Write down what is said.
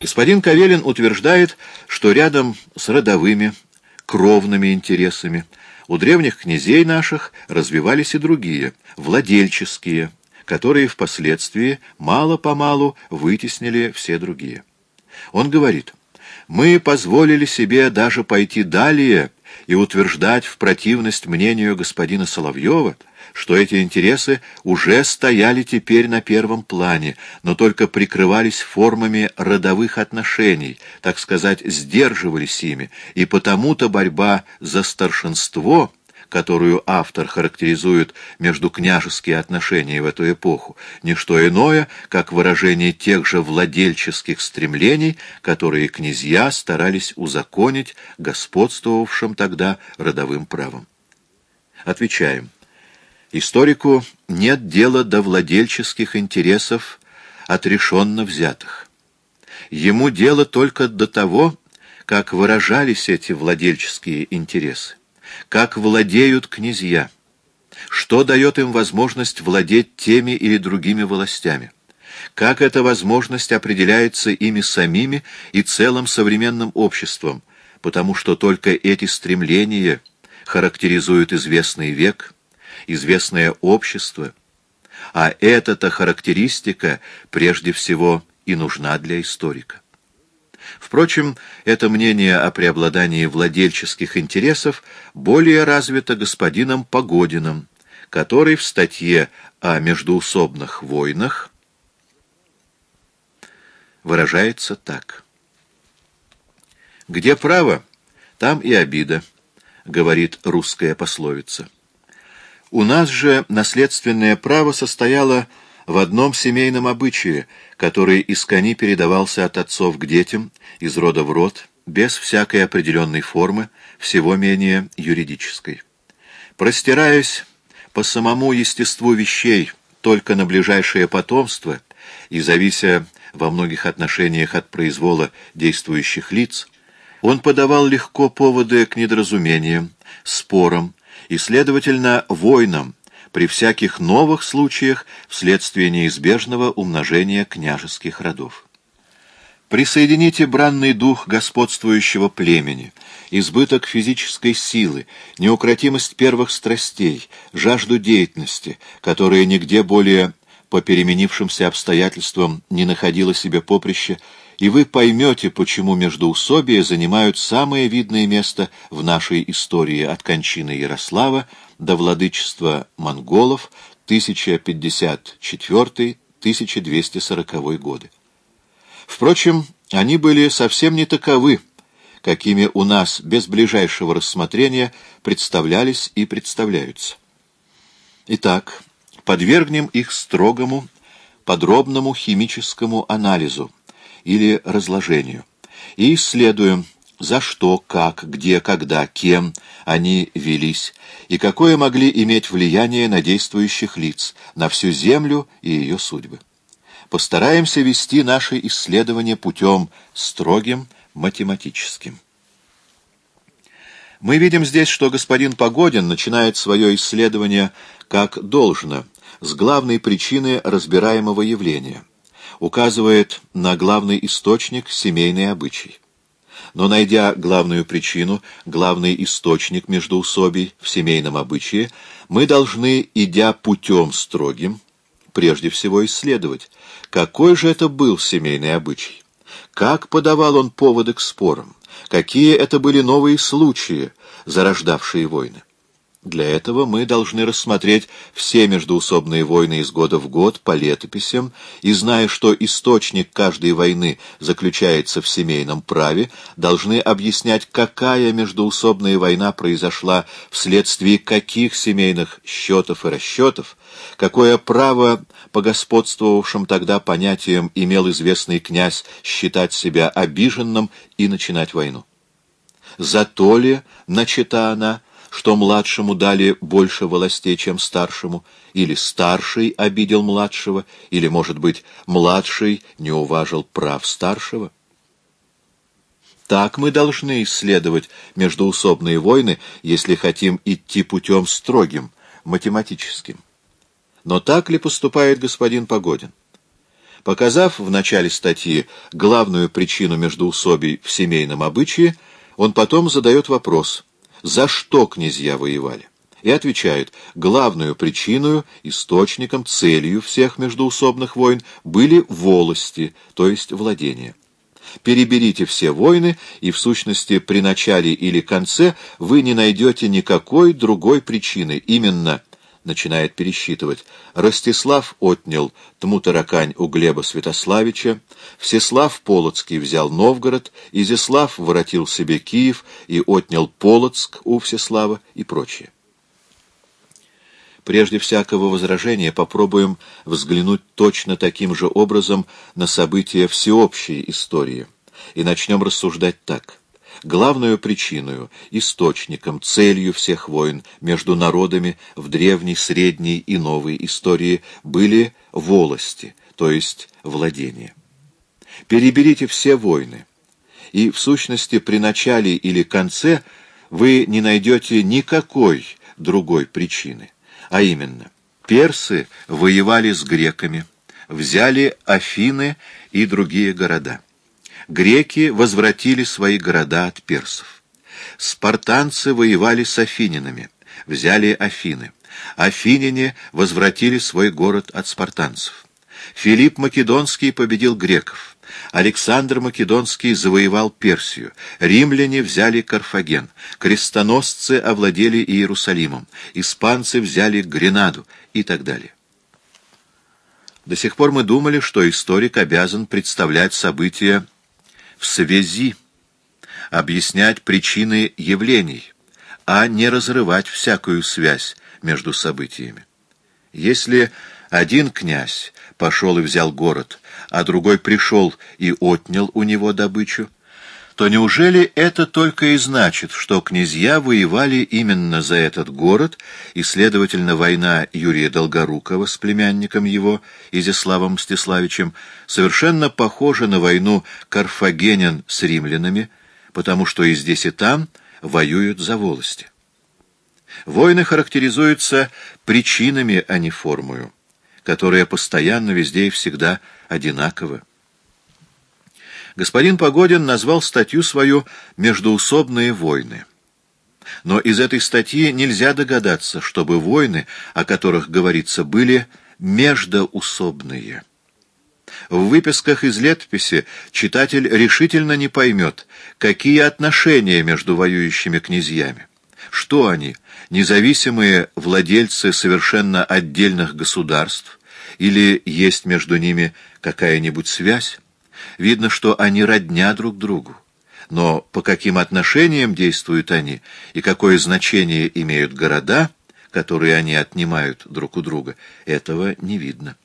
Господин Кавелин утверждает, что рядом с родовыми, кровными интересами у древних князей наших развивались и другие, владельческие, которые впоследствии мало-помалу вытеснили все другие. Он говорит, «Мы позволили себе даже пойти далее и утверждать в противность мнению господина Соловьева, что эти интересы уже стояли теперь на первом плане, но только прикрывались формами родовых отношений, так сказать, сдерживались ими, и потому-то борьба за старшинство — которую автор характеризует между княжеские отношения в эту эпоху, не что иное, как выражение тех же владельческих стремлений, которые князья старались узаконить господствовавшим тогда родовым правом. Отвечаем. Историку нет дела до владельческих интересов, отрешенно взятых. Ему дело только до того, как выражались эти владельческие интересы как владеют князья, что дает им возможность владеть теми или другими властями, как эта возможность определяется ими самими и целым современным обществом, потому что только эти стремления характеризуют известный век, известное общество, а эта-то характеристика прежде всего и нужна для историка. Впрочем, это мнение о преобладании владельческих интересов более развито господином Погодиным, который в статье о междуусобных войнах выражается так. «Где право, там и обида», — говорит русская пословица. У нас же наследственное право состояло в одном семейном обычае, который из кони передавался от отцов к детям, из рода в род, без всякой определенной формы, всего менее юридической. Простираясь по самому естеству вещей только на ближайшее потомство и завися во многих отношениях от произвола действующих лиц, он подавал легко поводы к недоразумениям, спорам и, следовательно, войнам, при всяких новых случаях вследствие неизбежного умножения княжеских родов. Присоедините бранный дух господствующего племени, избыток физической силы, неукротимость первых страстей, жажду деятельности, которая нигде более по переменившимся обстоятельствам не находила себе поприща, и вы поймете, почему междоусобия занимают самое видное место в нашей истории от кончины Ярослава до владычества монголов 1054-1240 годы. Впрочем, они были совсем не таковы, какими у нас без ближайшего рассмотрения представлялись и представляются. Итак, подвергнем их строгому, подробному химическому анализу или разложению и исследуем, за что, как, где, когда, кем они велись, и какое могли иметь влияние на действующих лиц, на всю землю и ее судьбы. Постараемся вести наши исследования путем строгим, математическим. Мы видим здесь, что господин Погодин начинает свое исследование как должно, с главной причины разбираемого явления, указывает на главный источник семейный обычай но, найдя главную причину, главный источник междоусобий в семейном обычае, мы должны, идя путем строгим, прежде всего исследовать, какой же это был семейный обычай, как подавал он поводы к спорам, какие это были новые случаи, зарождавшие войны. Для этого мы должны рассмотреть все междуусобные войны из года в год по летописям, и, зная, что источник каждой войны заключается в семейном праве, должны объяснять, какая междуусобная война произошла вследствие каких семейных счетов и расчетов, какое право по господствовавшим тогда понятиям имел известный князь считать себя обиженным и начинать войну. Зато ли, начата она, что младшему дали больше властей, чем старшему, или старший обидел младшего, или, может быть, младший не уважил прав старшего? Так мы должны исследовать междуусобные войны, если хотим идти путем строгим, математическим. Но так ли поступает господин Погодин? Показав в начале статьи главную причину междоусобий в семейном обычае, он потом задает вопрос, за что князья воевали? И отвечает, главную причиной, источником, целью всех междоусобных войн были волости, то есть владения. Переберите все войны, и в сущности при начале или конце вы не найдете никакой другой причины, именно начинает пересчитывать. Ростислав отнял Тмутаракань у Глеба Святославича, Всеслав Полоцкий взял Новгород, Изяслав воротил себе Киев и отнял Полоцк у Всеслава и прочее. Прежде всякого возражения попробуем взглянуть точно таким же образом на события всеобщей истории и начнем рассуждать так. Главную причиной, источником, целью всех войн между народами в древней, средней и новой истории были волости, то есть владения. Переберите все войны, и в сущности при начале или конце вы не найдете никакой другой причины, а именно персы воевали с греками, взяли Афины и другие города греки возвратили свои города от персов. Спартанцы воевали с афининами, взяли Афины. Афиняне возвратили свой город от спартанцев. Филипп Македонский победил греков. Александр Македонский завоевал Персию. Римляне взяли Карфаген. Крестоносцы овладели Иерусалимом. Испанцы взяли Гренаду и так далее. До сих пор мы думали, что историк обязан представлять события в связи, объяснять причины явлений, а не разрывать всякую связь между событиями. Если один князь пошел и взял город, а другой пришел и отнял у него добычу, то неужели это только и значит, что князья воевали именно за этот город, и, следовательно, война Юрия Долгорукова с племянником его, Изяславом Мстиславичем, совершенно похожа на войну карфагенян с римлянами, потому что и здесь, и там воюют за волости. Войны характеризуются причинами, а не формою, которая постоянно везде и всегда одинакова. Господин Погодин назвал статью свою «Междуусобные войны». Но из этой статьи нельзя догадаться, чтобы войны, о которых говорится, были междоусобные. В выписках из летописи читатель решительно не поймет, какие отношения между воюющими князьями. Что они, независимые владельцы совершенно отдельных государств, или есть между ними какая-нибудь связь? Видно, что они родня друг другу. Но по каким отношениям действуют они и какое значение имеют города, которые они отнимают друг у друга, этого не видно.